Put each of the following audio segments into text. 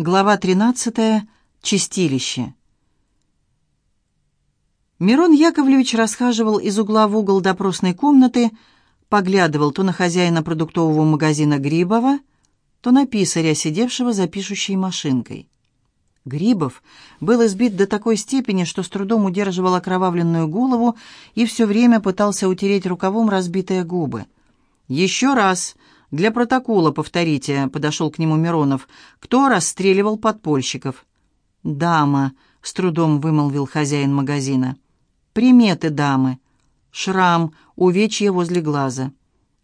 Глава 13. Чистилище. Мирон Яковлевич расхаживал из угла в угол допросной комнаты, поглядывал то на хозяина продуктового магазина Грибова, то на писаря, сидевшего за пишущей машинкой. Грибов был избит до такой степени, что с трудом удерживал окровавленную голову и все время пытался утереть рукавом разбитые губы. «Еще раз!» «Для протокола повторите», — подошел к нему Миронов. «Кто расстреливал подпольщиков?» «Дама», — с трудом вымолвил хозяин магазина. «Приметы дамы. Шрам, увечье возле глаза.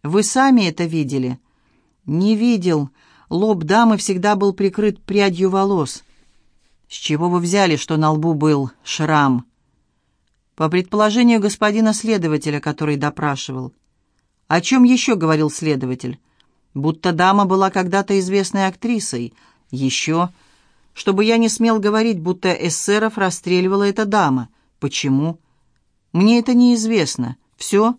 Вы сами это видели?» «Не видел. Лоб дамы всегда был прикрыт прядью волос». «С чего вы взяли, что на лбу был шрам?» «По предположению господина следователя, который допрашивал». «О чем еще говорил следователь?» Будто дама была когда-то известной актрисой. Еще, чтобы я не смел говорить, будто эсеров расстреливала эта дама. Почему? Мне это неизвестно. Все?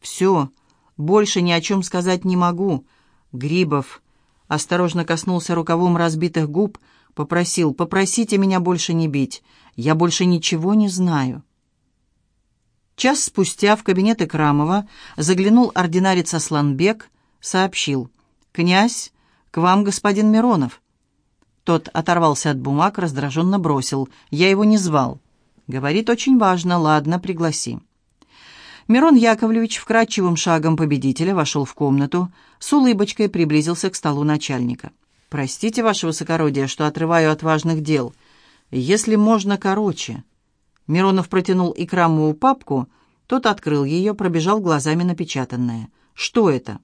Все. Больше ни о чем сказать не могу. Грибов осторожно коснулся рукавом разбитых губ, попросил, попросите меня больше не бить. Я больше ничего не знаю. Час спустя в кабинет Икрамова заглянул ординарец Асланбек, сообщил. «Князь, к вам господин Миронов». Тот оторвался от бумаг, раздраженно бросил. «Я его не звал». «Говорит, очень важно. Ладно, пригласи». Мирон Яковлевич вкрадчивым шагом победителя вошел в комнату, с улыбочкой приблизился к столу начальника. «Простите, ваше высокородие, что отрываю от важных дел. Если можно, короче». Миронов протянул Икрамову папку, тот открыл ее, пробежал глазами напечатанное. «Что это?»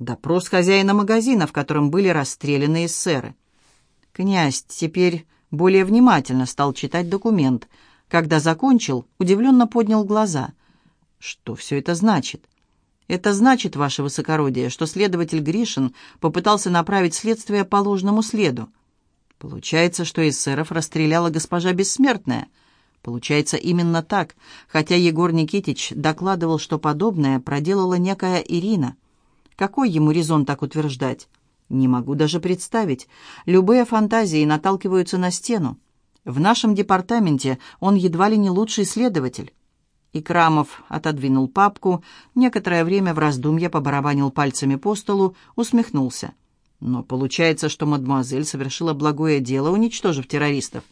Допрос хозяина магазина, в котором были расстреляны эсеры. Князь теперь более внимательно стал читать документ. Когда закончил, удивленно поднял глаза. «Что все это значит?» «Это значит, ваше высокородие, что следователь Гришин попытался направить следствие по ложному следу. Получается, что эсеров расстреляла госпожа Бессмертная». Получается именно так, хотя Егор Никитич докладывал, что подобное проделала некая Ирина. Какой ему резон так утверждать? Не могу даже представить. Любые фантазии наталкиваются на стену. В нашем департаменте он едва ли не лучший следователь. Икрамов отодвинул папку, некоторое время в раздумье побарабанил пальцами по столу, усмехнулся. Но получается, что мадемуазель совершила благое дело, уничтожив террористов.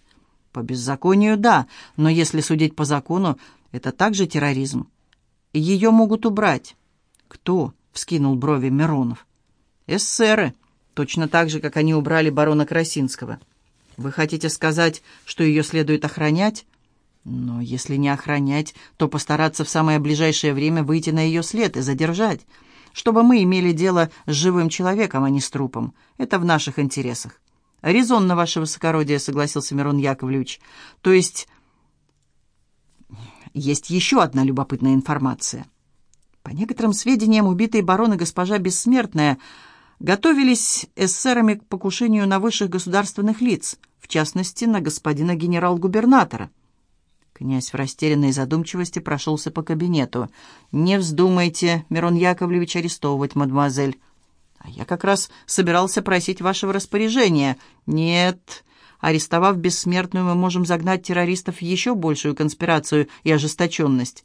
По беззаконию, да, но если судить по закону, это также терроризм. Ее могут убрать. Кто? Вскинул брови Миронов. «Эсеры, точно так же, как они убрали барона Красинского. Вы хотите сказать, что ее следует охранять? Но если не охранять, то постараться в самое ближайшее время выйти на ее след и задержать, чтобы мы имели дело с живым человеком, а не с трупом. Это в наших интересах». «Резонно, ваше высокородие», — согласился Мирон Яковлевич. «То есть...» «Есть еще одна любопытная информация». По некоторым сведениям, убитые бароны госпожа Бессмертная готовились эсерами к покушению на высших государственных лиц, в частности, на господина генерал-губернатора. Князь в растерянной задумчивости прошелся по кабинету. «Не вздумайте, Мирон Яковлевич, арестовывать мадемуазель». «А я как раз собирался просить вашего распоряжения». «Нет, арестовав бессмертную, мы можем загнать террористов в еще большую конспирацию и ожесточенность.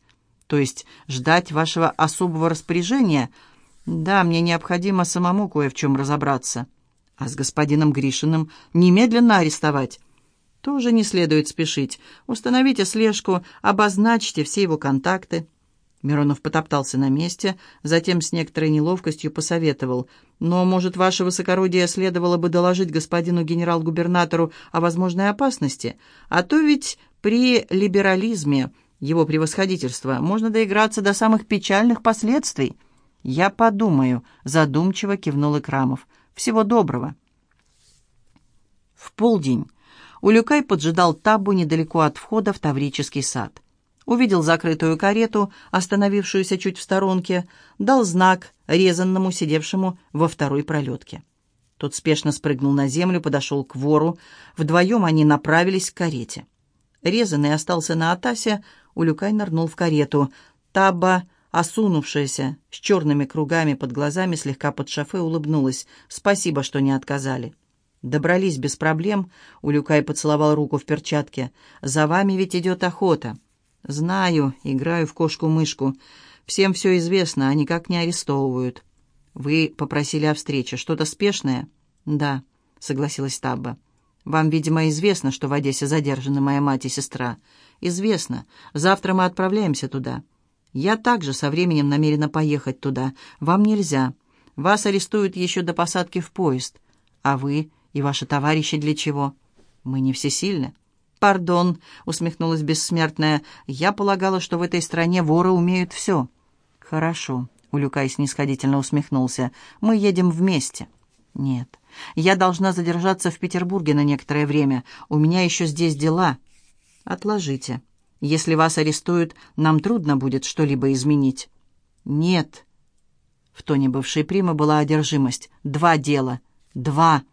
То есть ждать вашего особого распоряжения? Да, мне необходимо самому кое в чем разобраться. А с господином Гришиным немедленно арестовать? Тоже не следует спешить. Установите слежку, обозначьте все его контакты. Миронов потоптался на месте, затем с некоторой неловкостью посоветовал. «Но, может, ваше высокородие следовало бы доложить господину генерал-губернатору о возможной опасности? А то ведь при либерализме его превосходительство, можно доиграться до самых печальных последствий. Я подумаю, задумчиво кивнул Икрамов. Всего доброго. В полдень Улюкай поджидал Табу недалеко от входа в Таврический сад. Увидел закрытую карету, остановившуюся чуть в сторонке, дал знак резанному, сидевшему во второй пролетке. Тот спешно спрыгнул на землю, подошел к вору. Вдвоем они направились к карете. Резанный остался на Атасе, Улюкай нырнул в карету. Таба, осунувшаяся, с черными кругами под глазами, слегка под шофе, улыбнулась. «Спасибо, что не отказали». Добрались без проблем. Улюкай поцеловал руку в перчатке. За вами ведь идет охота. Знаю, играю в кошку-мышку. Всем все известно, а никак не арестовывают. Вы попросили о встрече. Что-то спешное? Да, согласилась Табба. Вам, видимо, известно, что в Одессе задержаны моя мать и сестра. Известно. Завтра мы отправляемся туда. Я также со временем намерена поехать туда. Вам нельзя. Вас арестуют еще до посадки в поезд. А вы и ваши товарищи для чего? Мы не всесильны. «Пардон», — усмехнулась бессмертная, — «я полагала, что в этой стране воры умеют все». «Хорошо», — Улюкай снисходительно усмехнулся, — «мы едем вместе». «Нет, я должна задержаться в Петербурге на некоторое время. У меня еще здесь дела». «Отложите. Если вас арестуют, нам трудно будет что-либо изменить». «Нет». В тоне бывшей примы была одержимость. «Два дела. Два»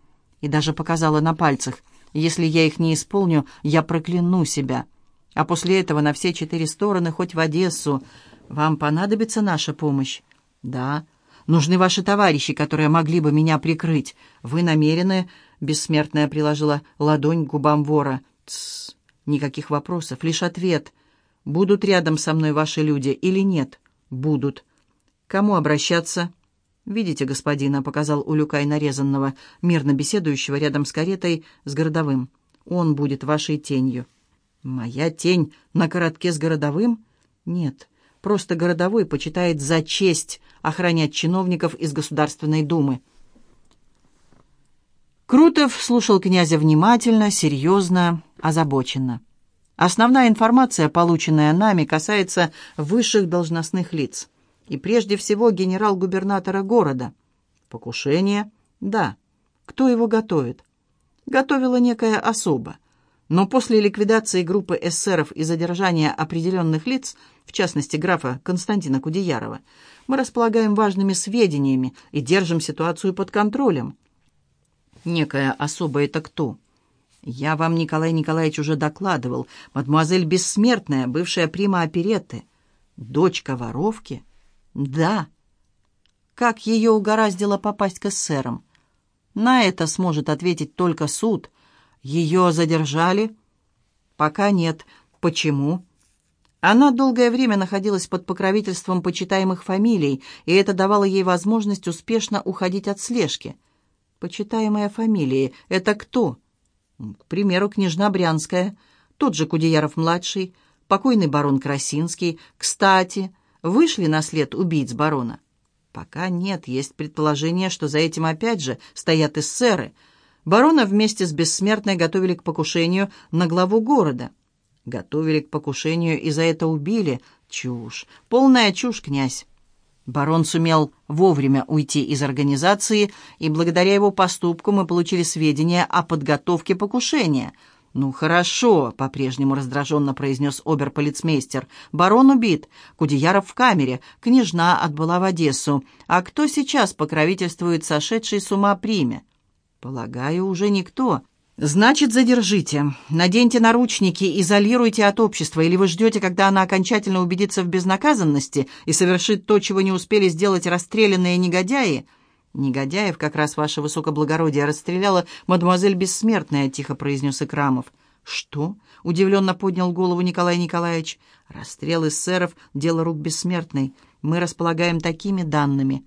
и даже показала на пальцах. «Если я их не исполню, я прокляну себя. А после этого на все четыре стороны, хоть в Одессу. Вам понадобится наша помощь?» «Да. Нужны ваши товарищи, которые могли бы меня прикрыть. Вы намерены...» Бессмертная приложила ладонь к губам вора. «Тссс. Никаких вопросов, лишь ответ. Будут рядом со мной ваши люди или нет?» «Будут. Кому обращаться?» «Видите господина», — показал Улюкай нарезанного, мирно беседующего рядом с каретой с городовым. «Он будет вашей тенью». «Моя тень на коротке с городовым?» «Нет, просто городовой почитает за честь охранять чиновников из Государственной Думы». Крутов слушал князя внимательно, серьезно, озабоченно. Основная информация, полученная нами, касается высших должностных лиц и прежде всего генерал-губернатора города. Покушение? Да. Кто его готовит? Готовила некая особа. Но после ликвидации группы эсеров и задержания определенных лиц, в частности графа Константина Кудеярова, мы располагаем важными сведениями и держим ситуацию под контролем. Некая особа — это кто? Я вам, Николай Николаевич, уже докладывал. Мадемуазель Бессмертная, бывшая прима оперетты. Дочка воровки — да. Как ее угораздило попасть к эсерам? На это сможет ответить только суд. Ее задержали? Пока нет. Почему? Она долгое время находилась под покровительством почитаемых фамилий, и это давало ей возможность успешно уходить от слежки. Почитаемые фамилии — это кто? К примеру, княжна Брянская, тот же Кудеяров-младший, покойный барон Красинский. Кстати, вышли на след убийц барона? Пока нет, есть предположение, что за этим опять же стоят эсеры. Барона вместе с Бессмертной готовили к покушению на главу города. Готовили к покушению и за это убили. Чушь. Полная чушь, князь. Барон сумел вовремя уйти из организации, и благодаря его поступку мы получили сведения о подготовке покушения — «Ну, хорошо», — по-прежнему раздраженно произнес оберполицмейстер. «Барон убит, Кудеяров в камере, княжна отбыла в Одессу. А кто сейчас покровительствует сошедшей с ума приме?» «Полагаю, уже никто». «Значит, задержите. Наденьте наручники, изолируйте от общества, или вы ждете, когда она окончательно убедится в безнаказанности и совершит то, чего не успели сделать расстрелянные негодяи?» «Негодяев как раз ваше высокоблагородие расстреляла мадемуазель Бессмертная», — тихо произнес Икрамов. «Что?» — удивленно поднял голову Николай Николаевич. «Расстрел эсеров — дело рук Бессмертной. Мы располагаем такими данными».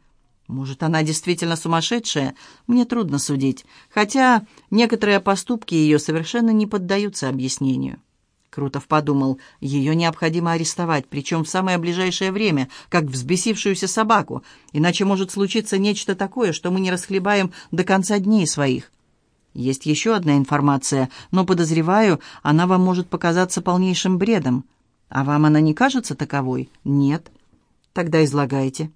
«Может, она действительно сумасшедшая? Мне трудно судить. Хотя некоторые поступки ее совершенно не поддаются объяснению». Крутов подумал, ее необходимо арестовать, причем в самое ближайшее время, как взбесившуюся собаку, иначе может случиться нечто такое, что мы не расхлебаем до конца дней своих. Есть еще одна информация, но, подозреваю, она вам может показаться полнейшим бредом. А вам она не кажется таковой? Нет. Тогда излагайте.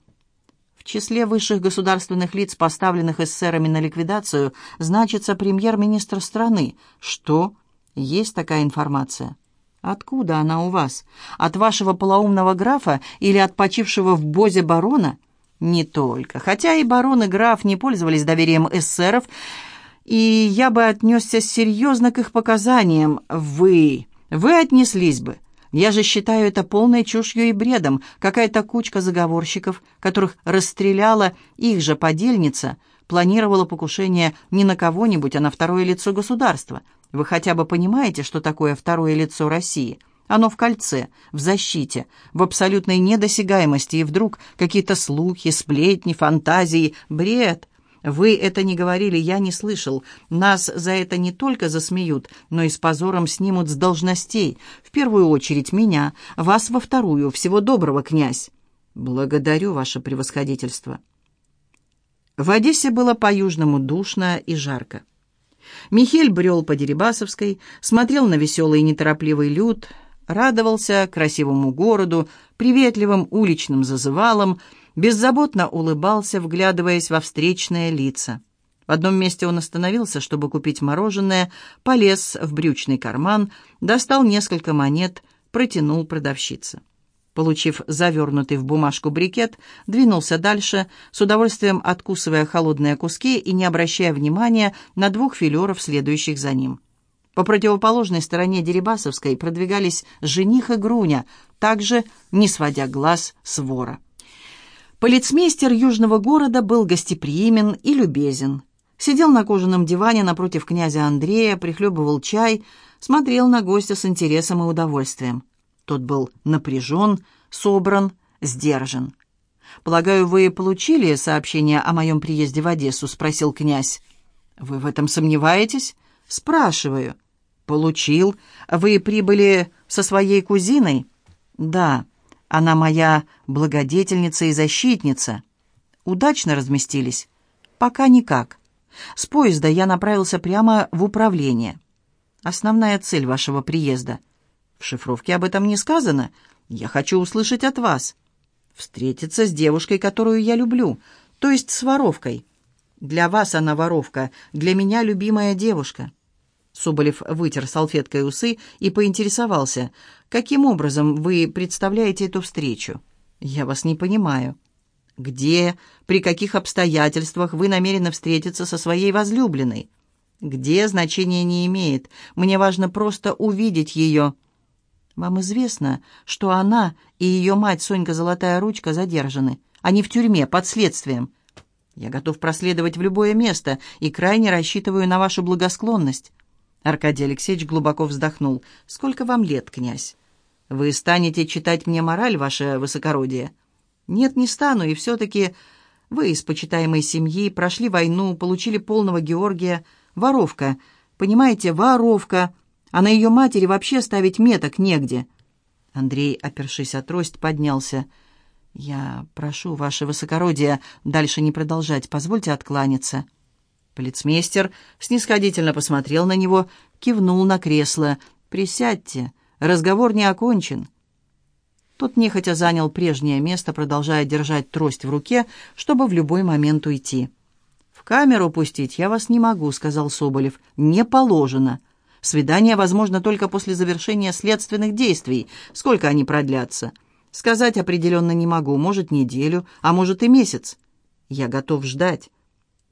Числе высших государственных лиц, поставленных эсерами на ликвидацию, значится премьер-министр страны. Что? Есть такая информация. «Откуда она у вас? От вашего полоумного графа или от почившего в бозе барона?» «Не только. Хотя и барон, и граф не пользовались доверием эсеров, и я бы отнесся серьезно к их показаниям. Вы... вы отнеслись бы. Я же считаю это полной чушью и бредом. Какая-то кучка заговорщиков, которых расстреляла их же подельница, планировала покушение не на кого-нибудь, а на второе лицо государства. Вы хотя бы понимаете, что такое второе лицо России? Оно в кольце, в защите, в абсолютной недосягаемости, и вдруг какие-то слухи, сплетни, фантазии, бред. Вы это не говорили, я не слышал. Нас за это не только засмеют, но и с позором снимут с должностей. В первую очередь меня, вас во вторую. Всего доброго, князь. Благодарю, ваше превосходительство. В Одессе было по-южному душно и жарко. Михель брел по Дерибасовской, смотрел на веселый и неторопливый люд, радовался красивому городу, приветливым уличным зазывалам, беззаботно улыбался, вглядываясь во встречные лица. В одном месте он остановился, чтобы купить мороженое, полез в брючный карман, достал несколько монет, протянул продавщице. Получив завернутый в бумажку брикет, двинулся дальше, с удовольствием откусывая холодные куски и не обращая внимания на двух филеров, следующих за ним. По противоположной стороне Дерибасовской продвигались жених и Груня, также не сводя глаз с вора. Полицмейстер южного города был гостеприимен и любезен. Сидел на кожаном диване напротив князя Андрея, прихлебывал чай, смотрел на гостя с интересом и удовольствием. Тот был напряжен, собран, сдержан. «Полагаю, вы получили сообщение о моем приезде в Одессу?» — спросил князь. «Вы в этом сомневаетесь?» «Спрашиваю». «Получил. Вы прибыли со своей кузиной?» «Да. Она моя благодетельница и защитница». «Удачно разместились?» «Пока никак. С поезда я направился прямо в управление». «Основная цель вашего приезда?» В шифровке об этом не сказано. Я хочу услышать от вас. Встретиться с девушкой, которую я люблю, то есть с воровкой. Для вас она воровка, для меня любимая девушка. Соболев вытер салфеткой усы и поинтересовался, каким образом вы представляете эту встречу? Я вас не понимаю. Где, при каких обстоятельствах вы намерены встретиться со своей возлюбленной? Где значения не имеет. Мне важно просто увидеть ее. Вам известно, что она и ее мать Сонька Золотая Ручка задержаны. Они в тюрьме, под следствием. Я готов проследовать в любое место и крайне рассчитываю на вашу благосклонность». Аркадий Алексеевич глубоко вздохнул. «Сколько вам лет, князь? Вы станете читать мне мораль, ваше высокородие?» «Нет, не стану, и все-таки вы из почитаемой семьи, прошли войну, получили полного Георгия. Воровка, понимаете, воровка!» А на ее матери вообще ставить меток негде. Андрей, опершись о трость, поднялся. «Я прошу, ваше высокородие, дальше не продолжать. Позвольте откланяться». Полицмейстер снисходительно посмотрел на него, кивнул на кресло. «Присядьте, разговор не окончен». Тот нехотя занял прежнее место, продолжая держать трость в руке, чтобы в любой момент уйти. «В камеру пустить я вас не могу», — сказал Соболев. «Не положено». Свидание возможно только после завершения следственных действий. Сколько они продлятся? Сказать определенно не могу. Может, неделю, а может и месяц. Я готов ждать.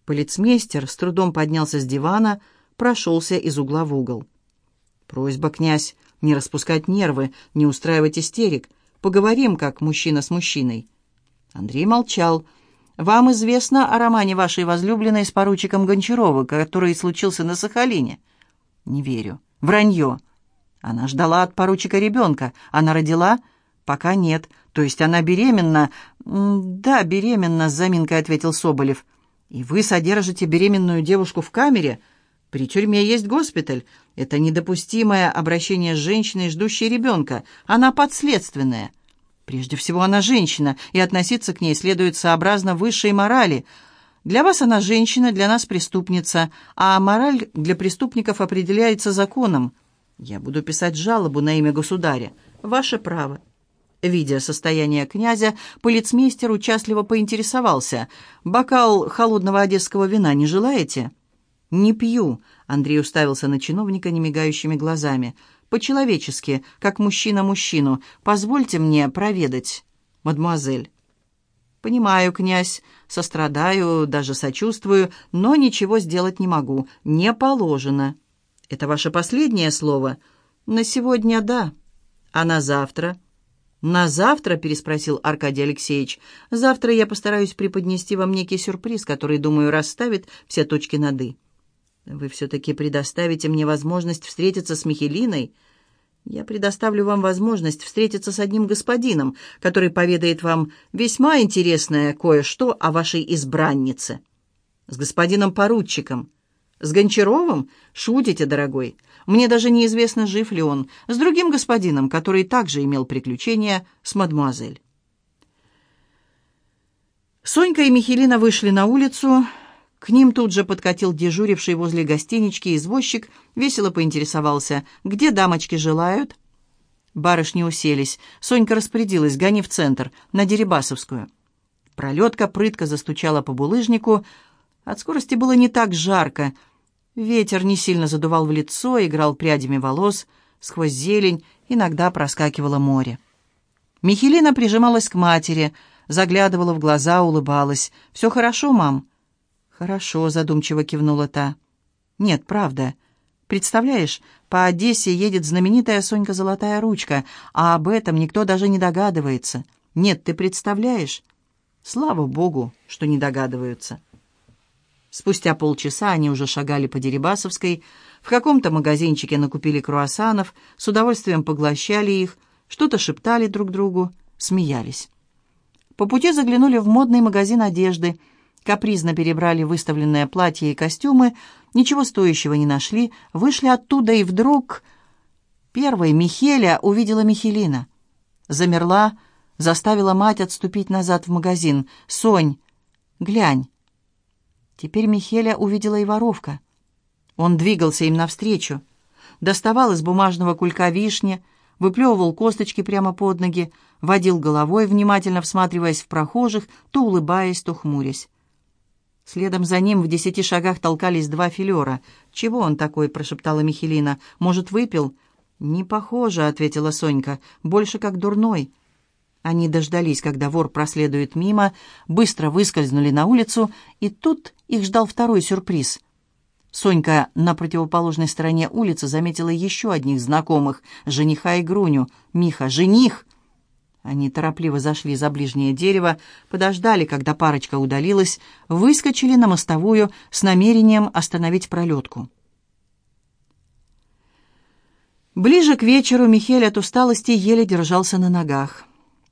Полицмейстер с трудом поднялся с дивана, прошелся из угла в угол. «Просьба, князь, не распускать нервы, не устраивать истерик. Поговорим, как мужчина с мужчиной». Андрей молчал. «Вам известно о романе вашей возлюбленной с поручиком Гончарова, который случился на Сахалине?» «Не верю. Вранье». Она ждала от поручика ребенка. Она родила? Пока нет. То есть она беременна? Да, беременна, с заминкой ответил Соболев. И вы содержите беременную девушку в камере? При тюрьме есть госпиталь. Это недопустимое обращение с женщиной, ждущей ребенка. Она подследственная. Прежде всего, она женщина, и относиться к ней следует сообразно высшей морали – для вас она женщина, для нас преступница, а мораль для преступников определяется законом. Я буду писать жалобу на имя государя. Ваше право». Видя состояние князя, полицмейстер участливо поинтересовался. «Бокал холодного одесского вина не желаете?» «Не пью», — Андрей уставился на чиновника немигающими глазами. «По-человечески, как мужчина мужчину. Позвольте мне проведать, мадемуазель». «Понимаю, князь, сострадаю, даже сочувствую, но ничего сделать не могу. Не положено». «Это ваше последнее слово?» «На сегодня да. А на завтра?» «На завтра?» — переспросил Аркадий Алексеевич. «Завтра я постараюсь преподнести вам некий сюрприз, который, думаю, расставит все точки над «и». Вы все-таки предоставите мне возможность встретиться с Михелиной?» Я предоставлю вам возможность встретиться с одним господином, который поведает вам весьма интересное кое-что о вашей избраннице. С господином поручиком. С Гончаровым? Шутите, дорогой. Мне даже неизвестно, жив ли он. С другим господином, который также имел приключения с мадемуазель. Сонька и Михелина вышли на улицу. К ним тут же подкатил дежуривший возле гостинички извозчик, весело поинтересовался, где дамочки желают. Барышни уселись. Сонька распорядилась, гони в центр, на Дерибасовскую. Пролетка прытко застучала по булыжнику. От скорости было не так жарко. Ветер не сильно задувал в лицо, играл прядями волос. Сквозь зелень иногда проскакивало море. Михелина прижималась к матери, заглядывала в глаза, улыбалась. «Все хорошо, мам?» «Хорошо», — задумчиво кивнула та. «Нет, правда. Представляешь, по Одессе едет знаменитая Сонька Золотая Ручка, а об этом никто даже не догадывается. Нет, ты представляешь? Слава богу, что не догадываются». Спустя полчаса они уже шагали по Дерибасовской, в каком-то магазинчике накупили круассанов, с удовольствием поглощали их, что-то шептали друг другу, смеялись. По пути заглянули в модный магазин одежды — капризно перебрали выставленные платья и костюмы, ничего стоящего не нашли, вышли оттуда и вдруг... Первой Михеля увидела Михелина. Замерла, заставила мать отступить назад в магазин. «Сонь, глянь!» Теперь Михеля увидела и воровка. Он двигался им навстречу, доставал из бумажного кулька вишни, выплевывал косточки прямо под ноги, водил головой, внимательно всматриваясь в прохожих, то улыбаясь, то хмурясь. Следом за ним в десяти шагах толкались два филера. «Чего он такой?» — прошептала Михелина. «Может, выпил?» «Не похоже», — ответила Сонька. «Больше как дурной». Они дождались, когда вор проследует мимо, быстро выскользнули на улицу, и тут их ждал второй сюрприз. Сонька на противоположной стороне улицы заметила еще одних знакомых — жениха и Груню. «Миха, жених!» Они торопливо зашли за ближнее дерево, подождали, когда парочка удалилась, выскочили на мостовую с намерением остановить пролетку. Ближе к вечеру Михель от усталости еле держался на ногах.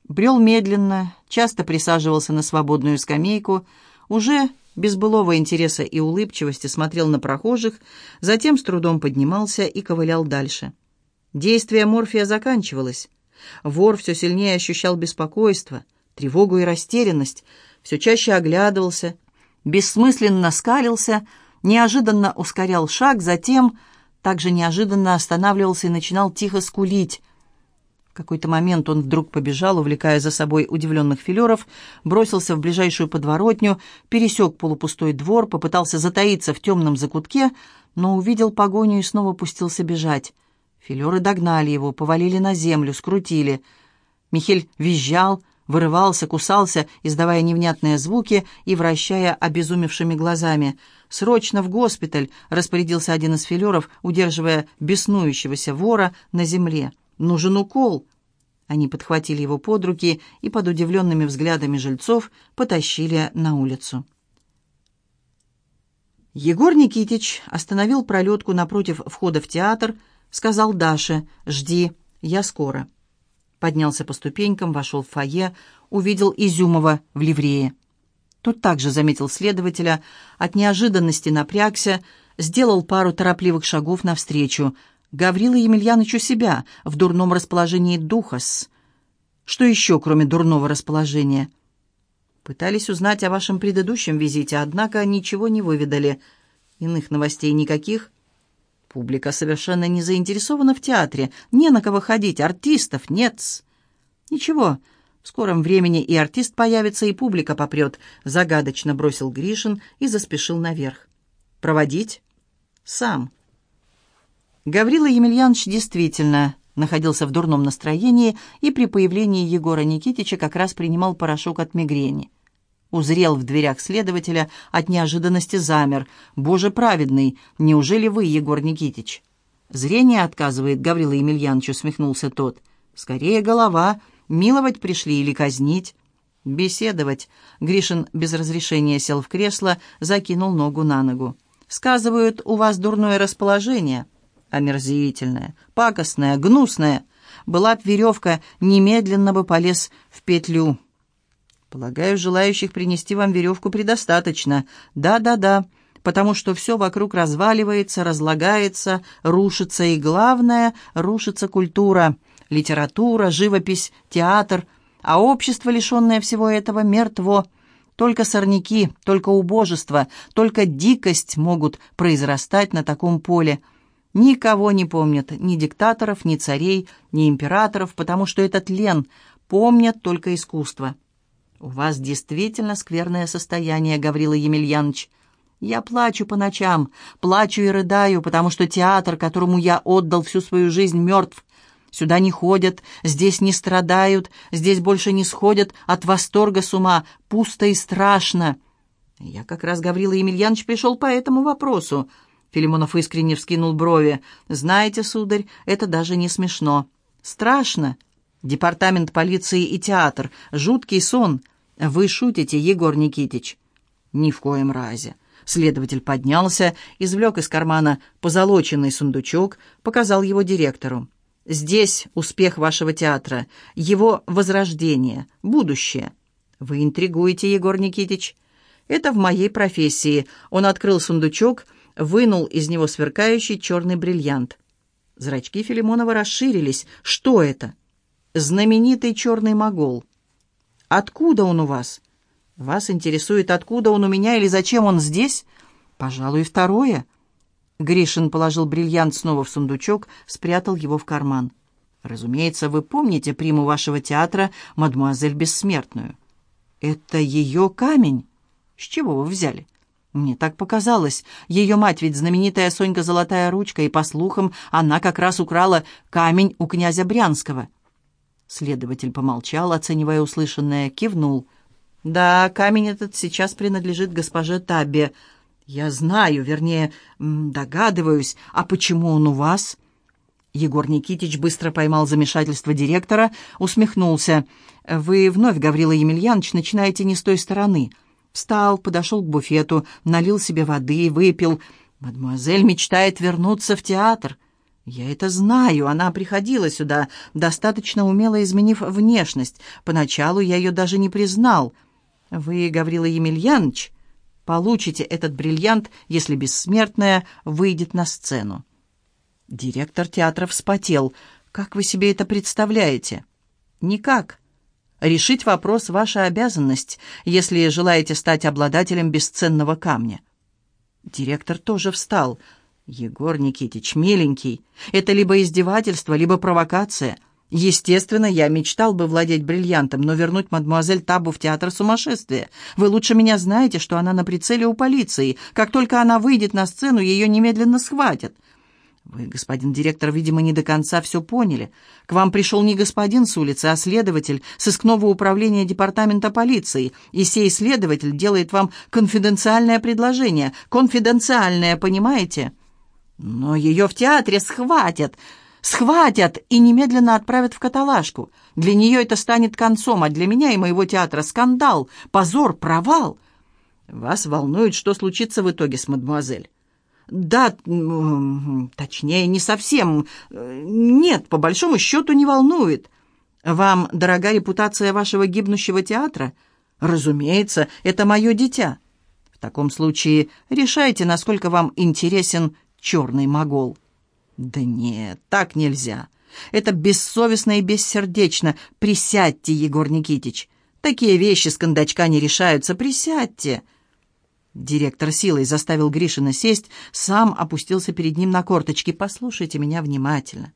Брел медленно, часто присаживался на свободную скамейку, уже без былого интереса и улыбчивости смотрел на прохожих, затем с трудом поднимался и ковылял дальше. Действие морфия заканчивалось. Вор все сильнее ощущал беспокойство, тревогу и растерянность, все чаще оглядывался, бессмысленно скалился, неожиданно ускорял шаг, затем также неожиданно останавливался и начинал тихо скулить. В какой-то момент он вдруг побежал, увлекая за собой удивленных филеров, бросился в ближайшую подворотню, пересек полупустой двор, попытался затаиться в темном закутке, но увидел погоню и снова пустился бежать. Филеры догнали его, повалили на землю, скрутили. Михель визжал, вырывался, кусался, издавая невнятные звуки и вращая обезумевшими глазами. «Срочно в госпиталь!» — распорядился один из филеров, удерживая беснующегося вора на земле. «Нужен укол!» Они подхватили его под руки и под удивленными взглядами жильцов потащили на улицу. Егор Никитич остановил пролетку напротив входа в театр — сказал Даше «Жди, я скоро». Поднялся по ступенькам, вошел в фойе, увидел Изюмова в ливрее. Тот также заметил следователя, от неожиданности напрягся, сделал пару торопливых шагов навстречу. Гаврила Емельяныч у себя, в дурном расположении духа -с. Что еще, кроме дурного расположения? Пытались узнать о вашем предыдущем визите, однако ничего не выведали. Иных новостей никаких? Публика совершенно не заинтересована в театре, не на кого ходить, артистов нет. -с. Ничего, в скором времени и артист появится, и публика попрет, загадочно бросил Гришин и заспешил наверх. Проводить? Сам. Гаврила Емельянович действительно находился в дурном настроении и при появлении Егора Никитича как раз принимал порошок от мигрени. Узрел в дверях следователя, от неожиданности замер. «Боже праведный, неужели вы, Егор Никитич?» «Зрение отказывает, Гаврила Емельянович», — усмехнулся тот. «Скорее голова. Миловать пришли или казнить?» «Беседовать». Гришин без разрешения сел в кресло, закинул ногу на ногу. «Сказывают, у вас дурное расположение». «Омерзительное, пакостное, гнусное. Была б веревка, немедленно бы полез в петлю». «Полагаю, желающих принести вам веревку предостаточно. Да-да-да, потому что все вокруг разваливается, разлагается, рушится, и главное, рушится культура, литература, живопись, театр, а общество, лишенное всего этого, мертво». Только сорняки, только убожество, только дикость могут произрастать на таком поле. Никого не помнят, ни диктаторов, ни царей, ни императоров, потому что этот лен помнят только искусство. «У вас действительно скверное состояние, Гаврила Емельянович. Я плачу по ночам, плачу и рыдаю, потому что театр, которому я отдал всю свою жизнь, мертв. Сюда не ходят, здесь не страдают, здесь больше не сходят от восторга с ума, пусто и страшно». «Я как раз, Гаврила Емельянович, пришел по этому вопросу». Филимонов искренне вскинул брови. «Знаете, сударь, это даже не смешно. Страшно. Департамент полиции и театр. Жуткий сон. «Вы шутите, Егор Никитич?» «Ни в коем разе». Следователь поднялся, извлек из кармана позолоченный сундучок, показал его директору. «Здесь успех вашего театра, его возрождение, будущее». «Вы интригуете, Егор Никитич?» «Это в моей профессии». Он открыл сундучок, вынул из него сверкающий черный бриллиант. Зрачки Филимонова расширились. «Что это?» «Знаменитый черный могол». Откуда он у вас? Вас интересует, откуда он у меня или зачем он здесь? Пожалуй, второе. Гришин положил бриллиант снова в сундучок, спрятал его в карман. Разумеется, вы помните приму вашего театра, мадмуазель Бессмертную. Это ее камень? С чего вы взяли? Мне так показалось. Ее мать ведь знаменитая Сонька Золотая Ручка, и, по слухам, она как раз украла камень у князя Брянского. Следователь помолчал, оценивая услышанное, кивнул. «Да, камень этот сейчас принадлежит госпоже Табе. Я знаю, вернее, догадываюсь. А почему он у вас?» Егор Никитич быстро поймал замешательство директора, усмехнулся. «Вы вновь, Гаврила Емельянович, начинаете не с той стороны». Встал, подошел к буфету, налил себе воды, выпил. «Мадемуазель мечтает вернуться в театр». «Я это знаю. Она приходила сюда, достаточно умело изменив внешность. Поначалу я ее даже не признал. Вы, Гаврила Емельянович, получите этот бриллиант, если бессмертная выйдет на сцену». Директор театра вспотел. «Как вы себе это представляете?» «Никак. Решить вопрос — ваша обязанность, если желаете стать обладателем бесценного камня». Директор тоже встал — «Егор Никитич, миленький, это либо издевательство, либо провокация. Естественно, я мечтал бы владеть бриллиантом, но вернуть мадемуазель Табу в театр сумасшествия. Вы лучше меня знаете, что она на прицеле у полиции. Как только она выйдет на сцену, ее немедленно схватят». «Вы, господин директор, видимо, не до конца все поняли. К вам пришел не господин с улицы, а следователь сыскного управления департамента полиции, и сей следователь делает вам конфиденциальное предложение. Конфиденциальное, понимаете?» Но ее в театре схватят, схватят и немедленно отправят в каталажку. Для нее это станет концом, а для меня и моего театра скандал, позор, провал. Вас волнует, что случится в итоге с мадемуазель? Да, точнее, не совсем. Нет, по большому счету не волнует. Вам дорога репутация вашего гибнущего театра? Разумеется, это мое дитя. В таком случае решайте, насколько вам интересен черный могол. Да нет, так нельзя. Это бессовестно и бессердечно. Присядьте, Егор Никитич. Такие вещи с кондачка не решаются. Присядьте. Директор силой заставил Гришина сесть, сам опустился перед ним на корточки. «Послушайте меня внимательно.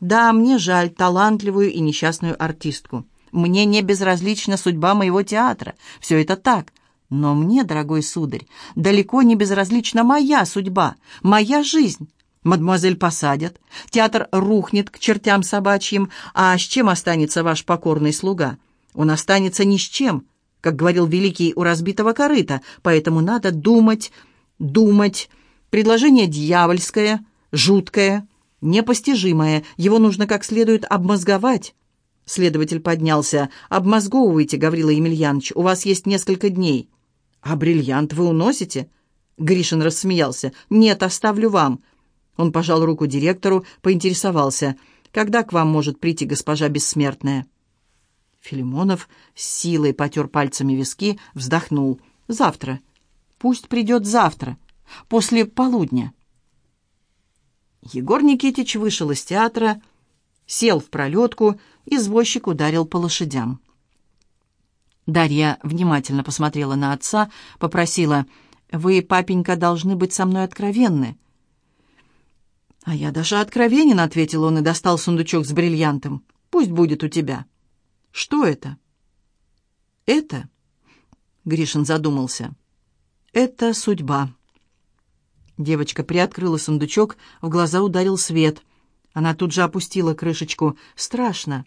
Да, мне жаль талантливую и несчастную артистку. Мне не безразлична судьба моего театра. Все это так. Но мне, дорогой сударь, далеко не безразлична моя судьба, моя жизнь. Мадемуазель посадят, театр рухнет к чертям собачьим, а с чем останется ваш покорный слуга? Он останется ни с чем, как говорил великий у разбитого корыта, поэтому надо думать, думать. Предложение дьявольское, жуткое, непостижимое, его нужно как следует обмозговать. Следователь поднялся. «Обмозговывайте, Гаврила Емельянович, у вас есть несколько дней». «А бриллиант вы уносите?» Гришин рассмеялся. «Нет, оставлю вам». Он пожал руку директору, поинтересовался. «Когда к вам может прийти госпожа Бессмертная?» Филимонов с силой потер пальцами виски, вздохнул. «Завтра. Пусть придет завтра, после полудня». Егор Никитич вышел из театра, сел в пролетку, извозчик ударил по лошадям. Дарья внимательно посмотрела на отца, попросила, «Вы, папенька, должны быть со мной откровенны». «А я даже откровенен», — ответил он и достал сундучок с бриллиантом. «Пусть будет у тебя». «Что это?» «Это?» — Гришин задумался. «Это судьба». Девочка приоткрыла сундучок, в глаза ударил свет. Она тут же опустила крышечку. «Страшно.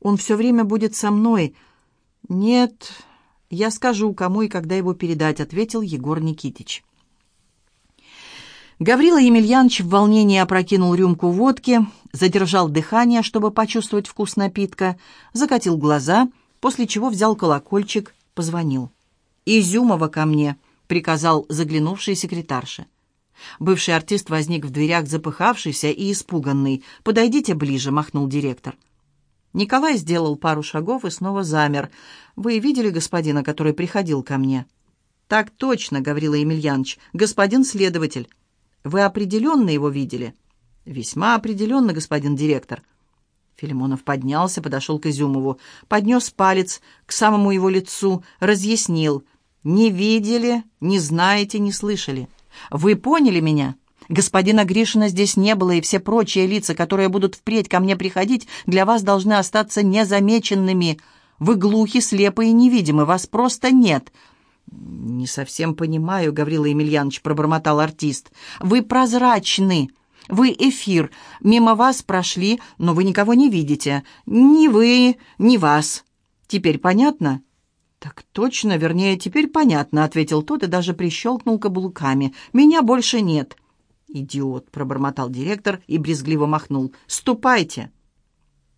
Он все время будет со мной». «Нет, я скажу, кому и когда его передать», — ответил Егор Никитич. Гаврила Емельянович в волнении опрокинул рюмку водки, задержал дыхание, чтобы почувствовать вкус напитка, закатил глаза, после чего взял колокольчик, позвонил. «Изюмова ко мне», — приказал заглянувший секретарша. Бывший артист возник в дверях, запыхавшийся и испуганный. «Подойдите ближе», — махнул директор. Николай сделал пару шагов и снова замер. «Вы видели господина, который приходил ко мне?» «Так точно», — Гаврила Емельянович, — «господин следователь». «Вы определенно его видели?» «Весьма определенно, господин директор». Филимонов поднялся, подошел к Изюмову, поднес палец к самому его лицу, разъяснил. «Не видели, не знаете, не слышали». Вы поняли меня? Господина Гришина здесь не было, и все прочие лица, которые будут впредь ко мне приходить, для вас должны остаться незамеченными. Вы глухи, слепы и невидимы, вас просто нет». «Не совсем понимаю», — Гаврила Емельянович пробормотал артист. «Вы прозрачны». Вы эфир. Мимо вас прошли, но вы никого не видите. Ни вы, ни вас. Теперь понятно?» «Так точно, вернее, теперь понятно», — ответил тот и даже прищелкнул каблуками. «Меня больше нет». «Идиот», — пробормотал директор и брезгливо махнул. «Ступайте».